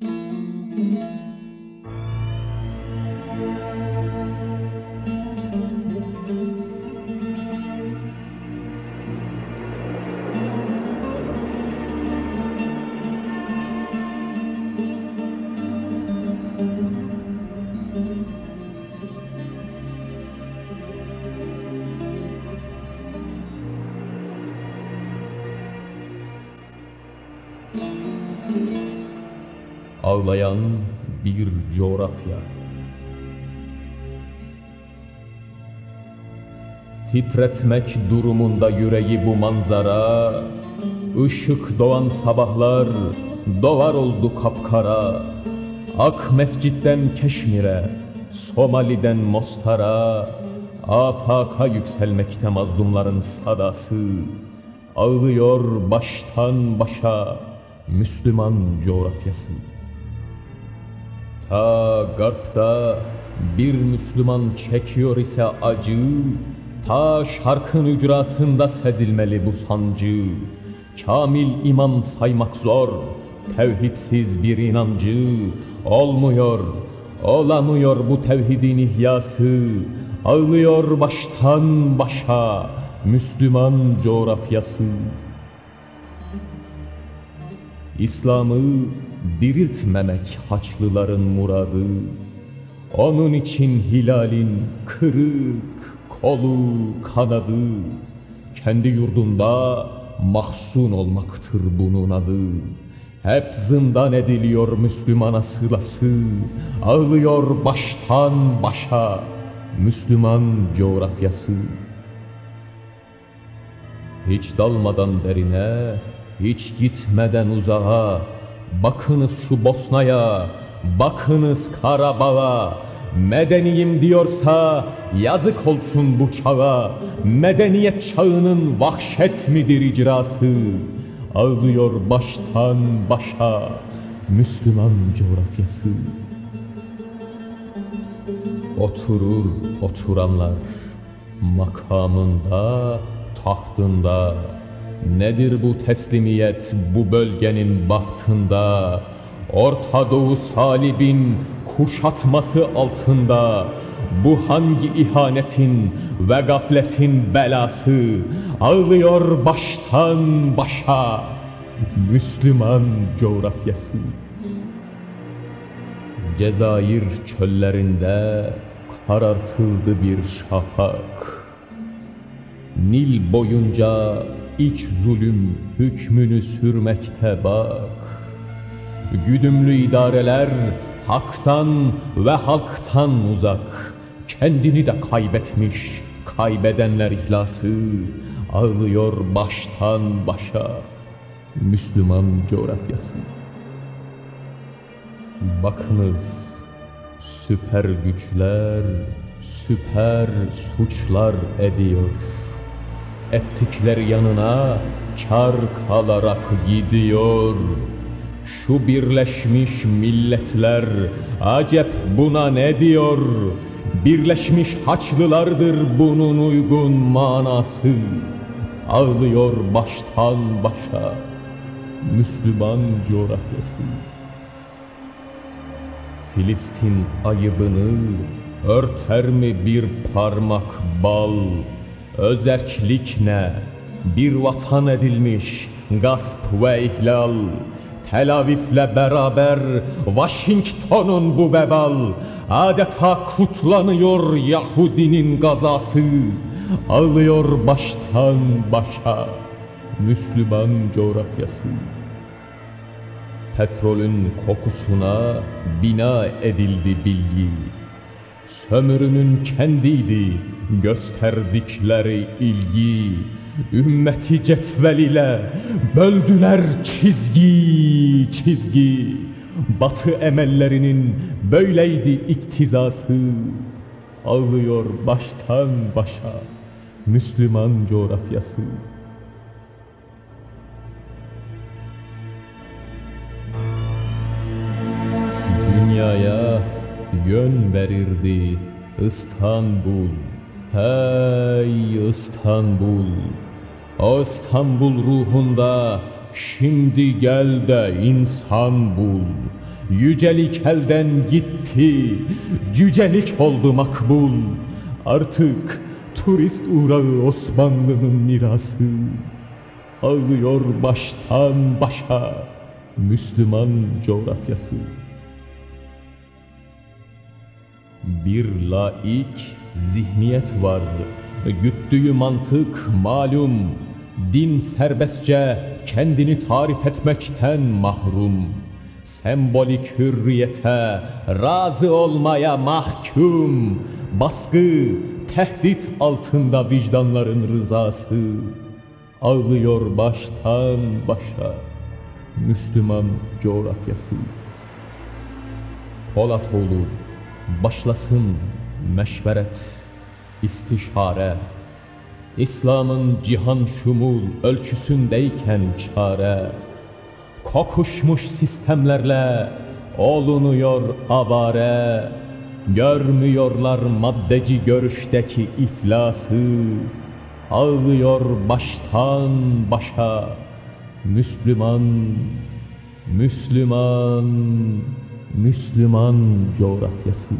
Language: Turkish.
Thank mm -hmm. you. Ağlayan bir coğrafya. Titretmek durumunda yüreği bu manzara Işık doğan sabahlar doğar oldu kapkara. Ak mescitten Keşmir'e, Somali'den Mostar'a Afaka yükselmekte mazlumların sadası. Ağlıyor baştan başa Müslüman coğrafyası Ta garpta bir Müslüman çekiyor ise acı, ta şarkın ücrasında sezilmeli bu sancı. Kamil iman saymak zor, tevhidsiz bir inancı. Olmuyor, olamıyor bu tevhidin ihyası. Ağlıyor baştan başa Müslüman coğrafyası. İslam'ı diriltmemek Haçlıların muradı. Onun için hilalin kırık kolu kanadı. Kendi yurdunda mahzun olmaktır bunun adı. Hep zindan ediliyor Müslümana sılası. Ağlıyor baştan başa Müslüman coğrafyası. Hiç dalmadan derine, hiç gitmeden uzağa, bakınız şu Bosna'ya, bakınız Karabağ'a, medeniyim diyorsa yazık olsun bu çağa, medeniyet çağının vahşet midir icrası, ağlıyor baştan başa Müslüman coğrafyası. Oturur oturanlar makamında, tahtında Nedir bu teslimiyet bu bölgenin bahtında? Orta Doğu salibin kuşatması altında. Bu hangi ihanetin ve gafletin belası? Ağlıyor baştan başa Müslüman coğrafyası. Cezayir çöllerinde karartıldı bir şafak. Nil boyunca iç zulüm hükmünü sürmekte bak. Güdümlü idareler haktan ve halktan uzak. Kendini de kaybetmiş, kaybedenler ihlası ağlıyor baştan başa. Müslüman coğrafyası. Bakınız süper güçler süper suçlar ediyor. Ettikleri yanına kar kalarak gidiyor. Şu birleşmiş milletler acep buna ne diyor? Birleşmiş haçlılardır bunun uygun manası. Ağlıyor baştan başa Müslüman coğrafyası. Filistin ayıbını örter mi bir parmak bal? Özerklik ne? Bir vatan edilmiş gasp ve ihlal. Tel Aviv'le beraber Washington'un bu vebal adeta kutlanıyor Yahudinin gazası. Ağlıyor baştan başa Müslüman coğrafyası. Petrolün kokusuna bina edildi bilgi. Sömürünün kendiydi gösterdikleri ilgi. Ümmeti cetvel ile böldüler çizgi çizgi. Batı emellerinin böyleydi iktizası. Ağlıyor baştan başa Müslüman coğrafyası. Dünyaya yön verirdi İstanbul. Hey İstanbul. İstanbul ruhunda şimdi gel de insan bul. Yücelik elden gitti, cücelik oldu makbul. Artık turist uğrağı Osmanlı'nın mirası. Ağlıyor baştan başa Müslüman coğrafyası. Bir laik zihniyet var. Güttüğü mantık malum. Din serbestçe kendini tarif etmekten mahrum. Sembolik hürriyete razı olmaya mahkum. Baskı, tehdit altında vicdanların rızası. Ağlıyor baştan başa Müslüman coğrafyası. Polatoğlu başlasın meşveret, istişare. İslam'ın cihan şumul ölçüsündeyken çare. Kokuşmuş sistemlerle olunuyor avare. Görmüyorlar maddeci görüşteki iflası. Ağlıyor baştan başa Müslüman, Müslüman, Müslüman coğrafyası.